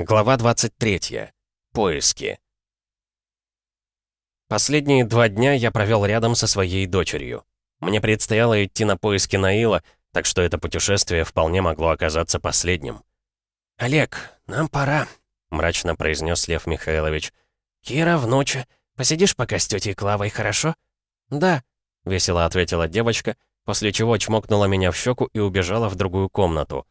Глава 23. Поиски. Последние два дня я провел рядом со своей дочерью. Мне предстояло идти на поиски Наила, так что это путешествие вполне могло оказаться последним. «Олег, нам пора», — мрачно произнес Лев Михайлович. «Кира, внуча, посидишь пока с тетей Клавой, хорошо?» «Да», — весело ответила девочка, после чего чмокнула меня в щеку и убежала в другую комнату.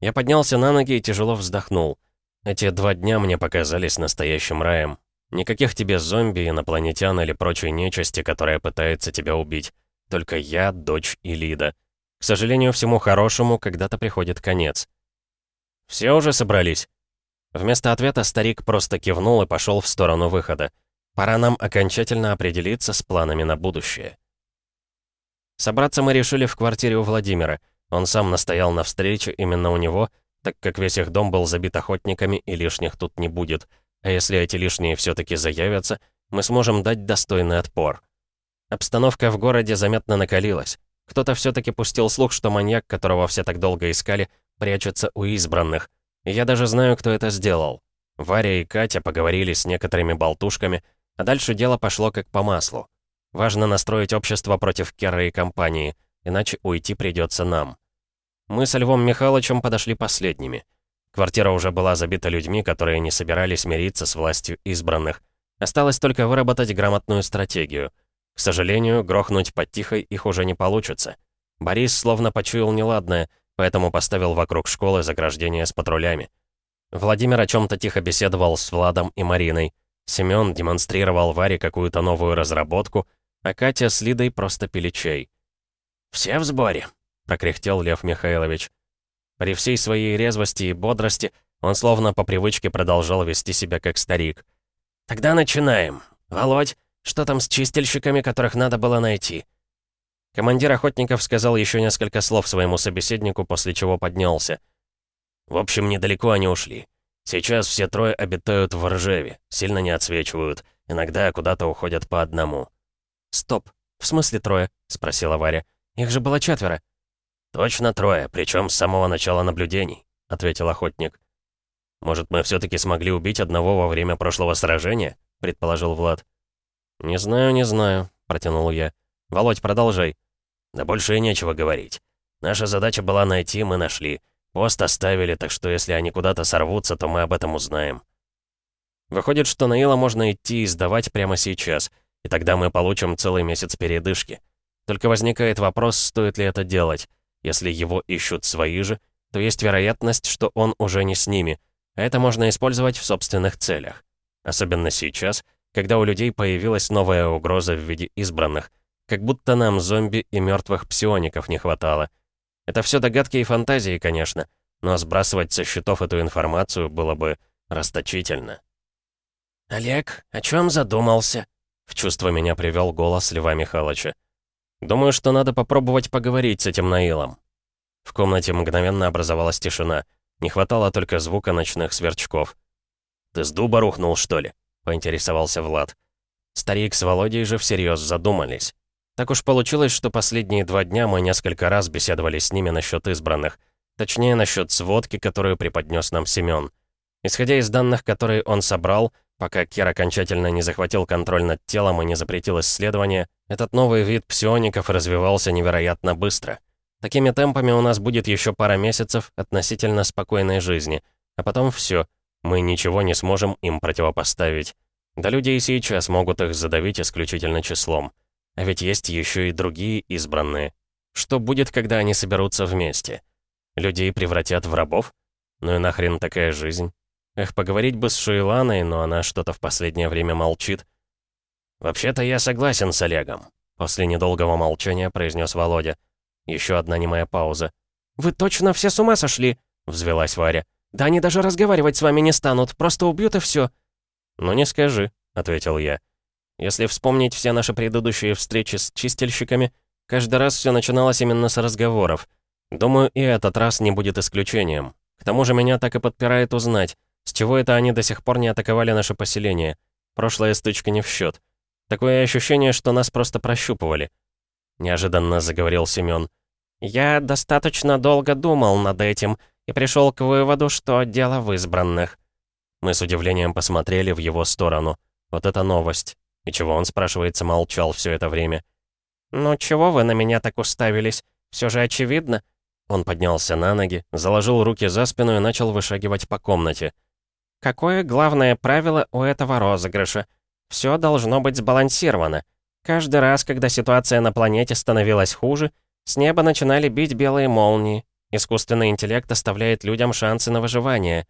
Я поднялся на ноги и тяжело вздохнул. Эти два дня мне показались настоящим раем. Никаких тебе зомби, инопланетян или прочей нечисти, которая пытается тебя убить. Только я, дочь и Лида. К сожалению, всему хорошему когда-то приходит конец. «Все уже собрались?» Вместо ответа старик просто кивнул и пошел в сторону выхода. Пора нам окончательно определиться с планами на будущее. Собраться мы решили в квартире у Владимира. Он сам настоял на встрече именно у него, так как весь их дом был забит охотниками и лишних тут не будет. А если эти лишние все-таки заявятся, мы сможем дать достойный отпор. Обстановка в городе заметно накалилась. Кто-то все-таки пустил слух, что маньяк, которого все так долго искали, прячется у избранных. Я даже знаю, кто это сделал. Варя и Катя поговорили с некоторыми болтушками, а дальше дело пошло как по маслу. Важно настроить общество против Кера и компании, иначе уйти придется нам. Мы со Львом Михайловичем подошли последними. Квартира уже была забита людьми, которые не собирались мириться с властью избранных. Осталось только выработать грамотную стратегию. К сожалению, грохнуть под тихой их уже не получится. Борис словно почуял неладное, поэтому поставил вокруг школы заграждение с патрулями. Владимир о чем-то тихо беседовал с Владом и Мариной. Семен демонстрировал Варе какую-то новую разработку, а Катя с Лидой просто пили чай. «Все в сборе», прокряхтел Лев Михайлович. При всей своей резвости и бодрости он словно по привычке продолжал вести себя как старик. «Тогда начинаем. Володь, что там с чистильщиками, которых надо было найти?» Командир охотников сказал еще несколько слов своему собеседнику, после чего поднялся. «В общем, недалеко они ушли. Сейчас все трое обитают в Ржеве, сильно не отсвечивают, иногда куда-то уходят по одному». «Стоп, в смысле трое?» — спросила Варя. «Их же было четверо». «Точно трое, причем с самого начала наблюдений», — ответил охотник. «Может, мы все таки смогли убить одного во время прошлого сражения?» — предположил Влад. «Не знаю, не знаю», — протянул я. «Володь, продолжай». «Да больше и нечего говорить. Наша задача была найти, мы нашли. Пост оставили, так что если они куда-то сорвутся, то мы об этом узнаем». Выходит, что Наила можно идти и сдавать прямо сейчас, и тогда мы получим целый месяц передышки. Только возникает вопрос, стоит ли это делать. Если его ищут свои же, то есть вероятность, что он уже не с ними, а это можно использовать в собственных целях. Особенно сейчас, когда у людей появилась новая угроза в виде избранных, как будто нам зомби и мертвых псиоников не хватало. Это все догадки и фантазии, конечно, но сбрасывать со счетов эту информацию было бы расточительно. «Олег, о чем задумался?» В чувство меня привел голос Льва Михайловича. Думаю, что надо попробовать поговорить с этим Наилом. В комнате мгновенно образовалась тишина. Не хватало только звука ночных сверчков. «Ты с дуба рухнул, что ли?» — поинтересовался Влад. Старик с Володей же всерьез задумались. Так уж получилось, что последние два дня мы несколько раз беседовали с ними насчет избранных. Точнее, насчет сводки, которую преподнес нам Семен. Исходя из данных, которые он собрал, Пока Кер окончательно не захватил контроль над телом и не запретил исследование, этот новый вид псиоников развивался невероятно быстро. Такими темпами у нас будет еще пара месяцев относительно спокойной жизни, а потом все, мы ничего не сможем им противопоставить. Да люди и сейчас могут их задавить исключительно числом. А ведь есть еще и другие избранные. Что будет, когда они соберутся вместе? Людей превратят в рабов? Ну и нахрен такая жизнь? Эх, поговорить бы с Шуиланой, но она что-то в последнее время молчит. «Вообще-то я согласен с Олегом», — после недолгого молчания произнес Володя. Еще одна немая пауза. «Вы точно все с ума сошли?» — взвелась Варя. «Да они даже разговаривать с вами не станут, просто убьют и все. «Ну не скажи», — ответил я. «Если вспомнить все наши предыдущие встречи с чистильщиками, каждый раз все начиналось именно с разговоров. Думаю, и этот раз не будет исключением. К тому же меня так и подпирает узнать, с чего это они до сих пор не атаковали наше поселение? Прошлая стычка не в счет. Такое ощущение, что нас просто прощупывали. Неожиданно заговорил Семен. «Я достаточно долго думал над этим и пришел к выводу, что дело в избранных. Мы с удивлением посмотрели в его сторону. Вот это новость. И чего он, спрашивается, молчал все это время? «Ну чего вы на меня так уставились? Все же очевидно». Он поднялся на ноги, заложил руки за спину и начал вышагивать по комнате. «Какое главное правило у этого розыгрыша? Все должно быть сбалансировано. Каждый раз, когда ситуация на планете становилась хуже, с неба начинали бить белые молнии. Искусственный интеллект оставляет людям шансы на выживание».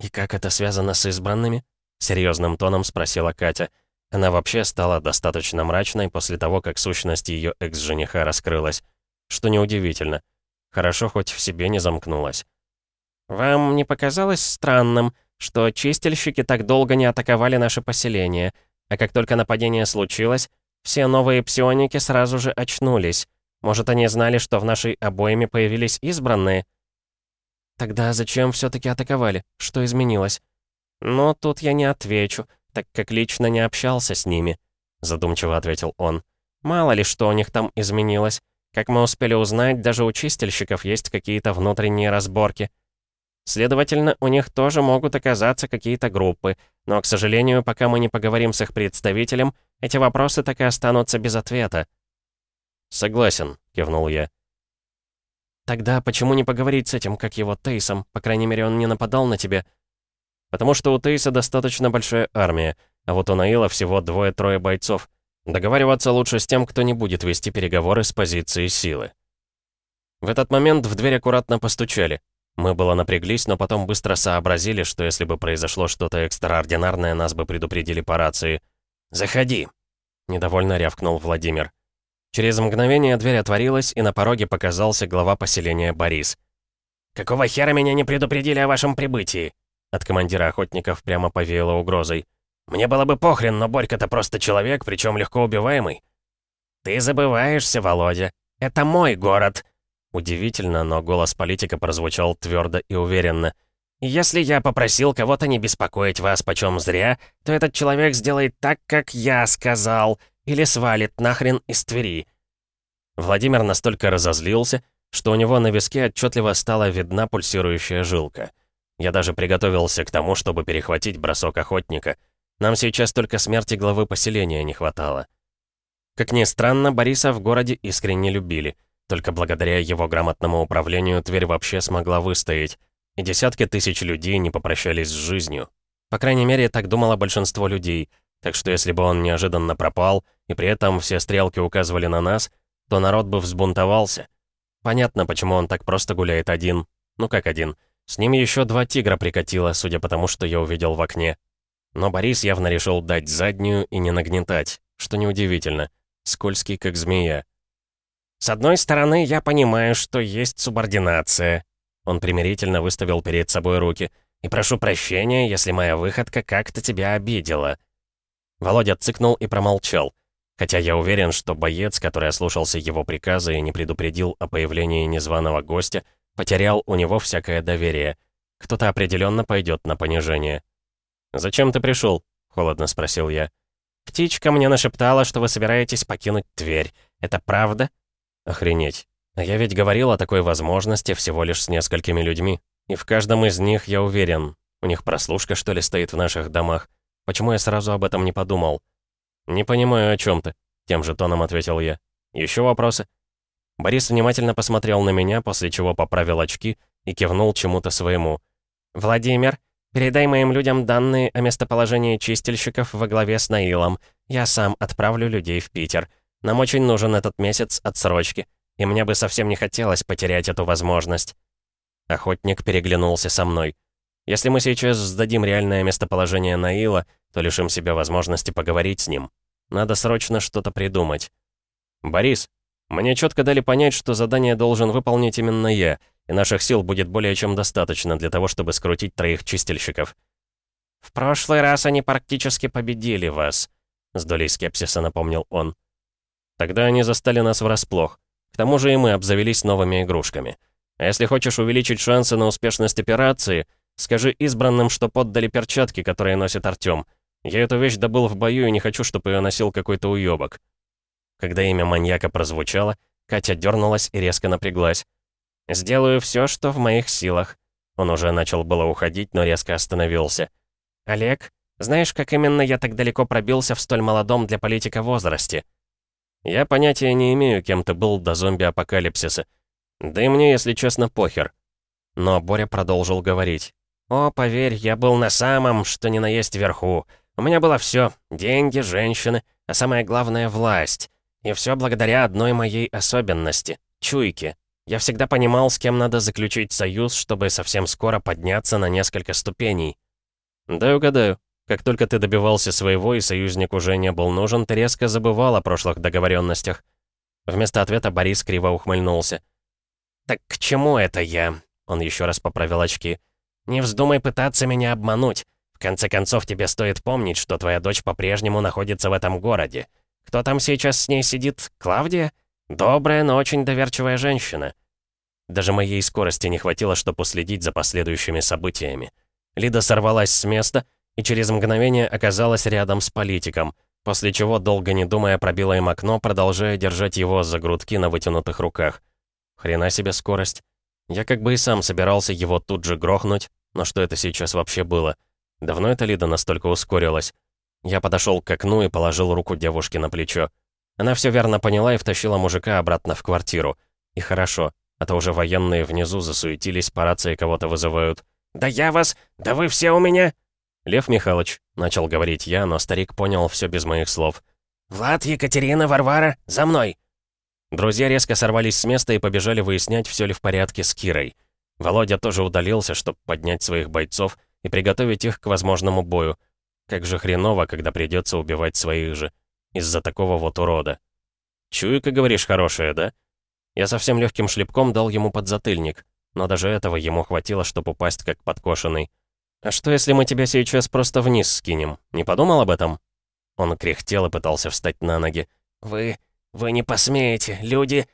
«И как это связано с избранными?» — серьезным тоном спросила Катя. Она вообще стала достаточно мрачной после того, как сущность ее экс-жениха раскрылась. Что неудивительно. Хорошо, хоть в себе не замкнулась. «Вам не показалось странным, что чистильщики так долго не атаковали наше поселение, а как только нападение случилось, все новые псионики сразу же очнулись? Может, они знали, что в нашей обоими появились избранные?» «Тогда зачем все таки атаковали? Что изменилось?» «Ну, тут я не отвечу так как лично не общался с ними», — задумчиво ответил он. «Мало ли, что у них там изменилось. Как мы успели узнать, даже у чистильщиков есть какие-то внутренние разборки. Следовательно, у них тоже могут оказаться какие-то группы, но, к сожалению, пока мы не поговорим с их представителем, эти вопросы так и останутся без ответа». «Согласен», — кивнул я. «Тогда почему не поговорить с этим, как его Тейсом? По крайней мере, он не нападал на тебя?» Потому что у Тейса достаточно большая армия, а вот у Наила всего двое-трое бойцов. Договариваться лучше с тем, кто не будет вести переговоры с позиции силы. В этот момент в дверь аккуратно постучали. Мы было напряглись, но потом быстро сообразили, что если бы произошло что-то экстраординарное, нас бы предупредили по рации. «Заходи!» — недовольно рявкнул Владимир. Через мгновение дверь отворилась, и на пороге показался глава поселения Борис. «Какого хера меня не предупредили о вашем прибытии?» От командира охотников прямо повеяло угрозой. «Мне было бы похрен, но Борька-то просто человек, причем легко убиваемый». «Ты забываешься, Володя. Это мой город». Удивительно, но голос политика прозвучал твердо и уверенно. «Если я попросил кого-то не беспокоить вас почем зря, то этот человек сделает так, как я сказал, или свалит нахрен из Твери». Владимир настолько разозлился, что у него на виске отчетливо стала видна пульсирующая жилка. Я даже приготовился к тому, чтобы перехватить бросок охотника. Нам сейчас только смерти главы поселения не хватало. Как ни странно, Бориса в городе искренне любили. Только благодаря его грамотному управлению Тверь вообще смогла выстоять. И десятки тысяч людей не попрощались с жизнью. По крайней мере, так думало большинство людей. Так что если бы он неожиданно пропал, и при этом все стрелки указывали на нас, то народ бы взбунтовался. Понятно, почему он так просто гуляет один. Ну как один? С ним еще два тигра прикатило, судя по тому, что я увидел в окне. Но Борис явно решил дать заднюю и не нагнетать, что неудивительно. Скользкий, как змея. «С одной стороны, я понимаю, что есть субординация». Он примирительно выставил перед собой руки. «И прошу прощения, если моя выходка как-то тебя обидела». Володя цыкнул и промолчал. Хотя я уверен, что боец, который ослушался его приказа и не предупредил о появлении незваного гостя, Потерял у него всякое доверие. Кто-то определенно пойдет на понижение. «Зачем ты пришел?» — холодно спросил я. «Птичка мне нашептала, что вы собираетесь покинуть Тверь. Это правда?» «Охренеть. А я ведь говорил о такой возможности всего лишь с несколькими людьми. И в каждом из них я уверен. У них прослушка, что ли, стоит в наших домах. Почему я сразу об этом не подумал?» «Не понимаю, о чем ты», — тем же тоном ответил я. «Еще вопросы?» Борис внимательно посмотрел на меня, после чего поправил очки и кивнул чему-то своему. «Владимир, передай моим людям данные о местоположении чистильщиков во главе с Наилом. Я сам отправлю людей в Питер. Нам очень нужен этот месяц отсрочки, и мне бы совсем не хотелось потерять эту возможность». Охотник переглянулся со мной. «Если мы сейчас сдадим реальное местоположение Наила, то лишим себя возможности поговорить с ним. Надо срочно что-то придумать». «Борис», мне четко дали понять, что задание должен выполнить именно я, и наших сил будет более чем достаточно для того, чтобы скрутить троих чистильщиков. «В прошлый раз они практически победили вас», — с долей скепсиса напомнил он. «Тогда они застали нас врасплох. К тому же и мы обзавелись новыми игрушками. А если хочешь увеличить шансы на успешность операции, скажи избранным, что поддали перчатки, которые носит Артём. Я эту вещь добыл в бою и не хочу, чтобы ее носил какой-то уёбок». Когда имя маньяка прозвучало, Катя дернулась и резко напряглась. «Сделаю все, что в моих силах». Он уже начал было уходить, но резко остановился. «Олег, знаешь, как именно я так далеко пробился в столь молодом для политика возрасте?» «Я понятия не имею, кем ты был до зомби-апокалипсиса. Да и мне, если честно, похер». Но Боря продолжил говорить. «О, поверь, я был на самом, что ни на есть верху. У меня было все: деньги, женщины, а самое главное — власть. И все благодаря одной моей особенности — чуйке. Я всегда понимал, с кем надо заключить союз, чтобы совсем скоро подняться на несколько ступеней. Да угадаю. Как только ты добивался своего и союзник уже не был нужен, ты резко забывал о прошлых договоренностях. Вместо ответа Борис криво ухмыльнулся. «Так к чему это я?» Он еще раз поправил очки. «Не вздумай пытаться меня обмануть. В конце концов, тебе стоит помнить, что твоя дочь по-прежнему находится в этом городе. Кто там сейчас с ней сидит? Клавдия? Добрая, но очень доверчивая женщина. Даже моей скорости не хватило, чтобы следить за последующими событиями. Лида сорвалась с места и через мгновение оказалась рядом с политиком, после чего, долго не думая, пробила им окно, продолжая держать его за грудки на вытянутых руках. Хрена себе скорость. Я как бы и сам собирался его тут же грохнуть, но что это сейчас вообще было? Давно эта Лида настолько ускорилась? Я подошел к окну и положил руку девушке на плечо. Она все верно поняла и втащила мужика обратно в квартиру. И хорошо, а то уже военные внизу засуетились, по рации кого-то вызывают. «Да я вас! Да вы все у меня!» «Лев Михайлович», — начал говорить я, но старик понял все без моих слов. «Влад, Екатерина, Варвара, за мной!» Друзья резко сорвались с места и побежали выяснять, все ли в порядке с Кирой. Володя тоже удалился, чтобы поднять своих бойцов и приготовить их к возможному бою. Как же хреново, когда придется убивать своих же. Из-за такого вот урода. «Чуйка, говоришь, хорошая, да?» Я совсем легким шлепком дал ему подзатыльник, но даже этого ему хватило, чтобы упасть как подкошенный. «А что, если мы тебя сейчас просто вниз скинем? Не подумал об этом?» Он кряхтел и пытался встать на ноги. «Вы... вы не посмеете, люди...»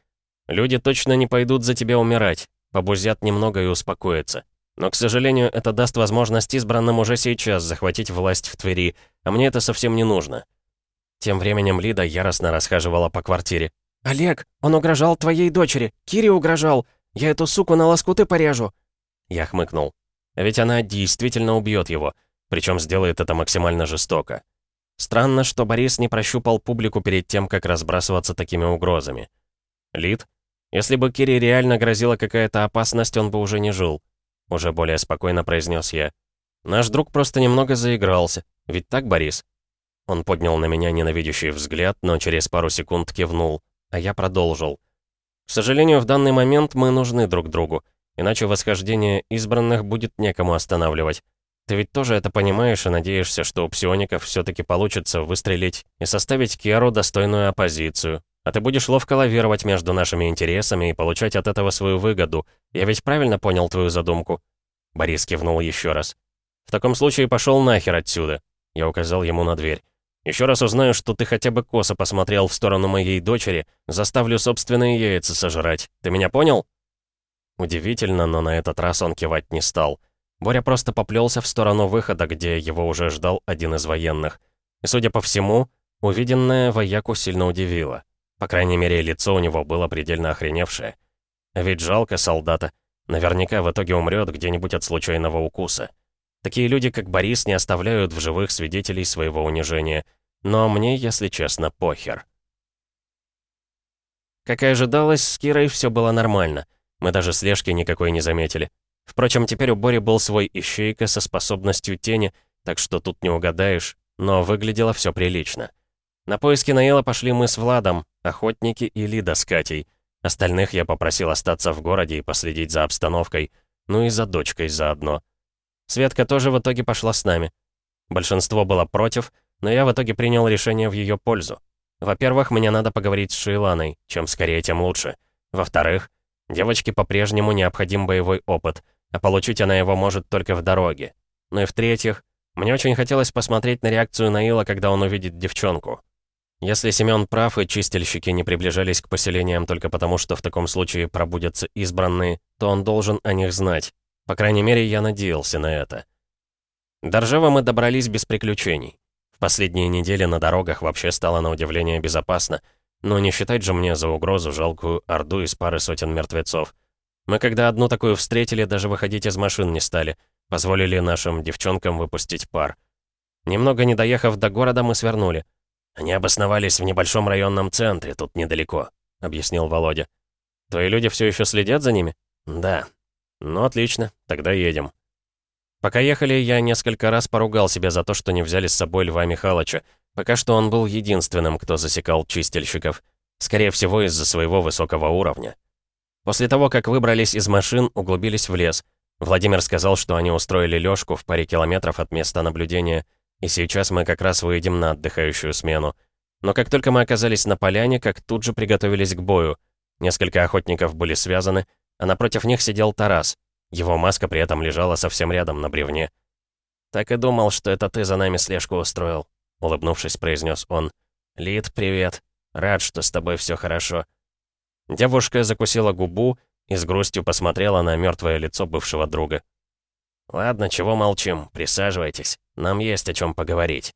«Люди точно не пойдут за тебя умирать, побузят немного и успокоятся. Но, к сожалению, это даст возможность избранным уже сейчас захватить власть в Твери, а мне это совсем не нужно». Тем временем Лида яростно расхаживала по квартире. «Олег, он угрожал твоей дочери. Кире угрожал. Я эту суку на лоскуты порежу». Я хмыкнул. А ведь она действительно убьет его. Причем сделает это максимально жестоко. Странно, что Борис не прощупал публику перед тем, как разбрасываться такими угрозами. Лид? Если бы Кире реально грозила какая-то опасность, он бы уже не жил. Уже более спокойно произнес я. Наш друг просто немного заигрался. Ведь так, Борис? Он поднял на меня ненавидящий взгляд, но через пару секунд кивнул а я продолжил. К сожалению, в данный момент мы нужны друг другу, иначе восхождение избранных будет некому останавливать. Ты ведь тоже это понимаешь и надеешься, что у псиоников все-таки получится выстрелить и составить Керу достойную оппозицию. А ты будешь ловко лавировать между нашими интересами и получать от этого свою выгоду. Я ведь правильно понял твою задумку?» Борис кивнул еще раз. «В таком случае пошел нахер отсюда», — я указал ему на дверь. Еще раз узнаю, что ты хотя бы косо посмотрел в сторону моей дочери, заставлю собственные яйца сожрать. Ты меня понял?» Удивительно, но на этот раз он кивать не стал. Боря просто поплелся в сторону выхода, где его уже ждал один из военных. И, судя по всему, увиденное вояку сильно удивило. По крайней мере, лицо у него было предельно охреневшее. Ведь жалко солдата. Наверняка в итоге умрет где-нибудь от случайного укуса. Такие люди, как Борис, не оставляют в живых свидетелей своего унижения. Но мне, если честно, похер. Как и ожидалось, с Кирой все было нормально. Мы даже слежки никакой не заметили. Впрочем, теперь у Бори был свой ищейка со способностью тени, так что тут не угадаешь, но выглядело все прилично. На поиски Наила пошли мы с Владом, охотники и Лида с Катей. Остальных я попросил остаться в городе и последить за обстановкой, ну и за дочкой заодно. Светка тоже в итоге пошла с нами. Большинство было против, но я в итоге принял решение в ее пользу. Во-первых, мне надо поговорить с Шейланой, чем скорее, тем лучше. Во-вторых, девочке по-прежнему необходим боевой опыт, а получить она его может только в дороге. Ну и в-третьих, мне очень хотелось посмотреть на реакцию Наила, когда он увидит девчонку. Если Семён прав и чистильщики не приближались к поселениям только потому, что в таком случае пробудятся избранные, то он должен о них знать. По крайней мере, я надеялся на это. До Ржева мы добрались без приключений. В последние недели на дорогах вообще стало на удивление безопасно, но не считать же мне за угрозу жалкую орду из пары сотен мертвецов. Мы когда одну такую встретили, даже выходить из машин не стали, позволили нашим девчонкам выпустить пар. Немного не доехав до города, мы свернули. «Они обосновались в небольшом районном центре, тут недалеко», — объяснил Володя. «Твои люди все еще следят за ними?» «Да». «Ну, отлично, тогда едем». Пока ехали, я несколько раз поругал себя за то, что не взяли с собой Льва Михайловича. Пока что он был единственным, кто засекал чистильщиков. Скорее всего, из-за своего высокого уровня. После того, как выбрались из машин, углубились в лес. Владимир сказал, что они устроили лёжку в паре километров от места наблюдения, и сейчас мы как раз выйдем на отдыхающую смену. Но как только мы оказались на поляне, как тут же приготовились к бою. Несколько охотников были связаны, а напротив них сидел Тарас. Его маска при этом лежала совсем рядом на бревне. «Так и думал, что это ты за нами слежку устроил», — улыбнувшись, произнес он. «Лид, привет. Рад, что с тобой все хорошо». Девушка закусила губу и с грустью посмотрела на мертвое лицо бывшего друга. «Ладно, чего молчим, присаживайтесь. Нам есть о чем поговорить».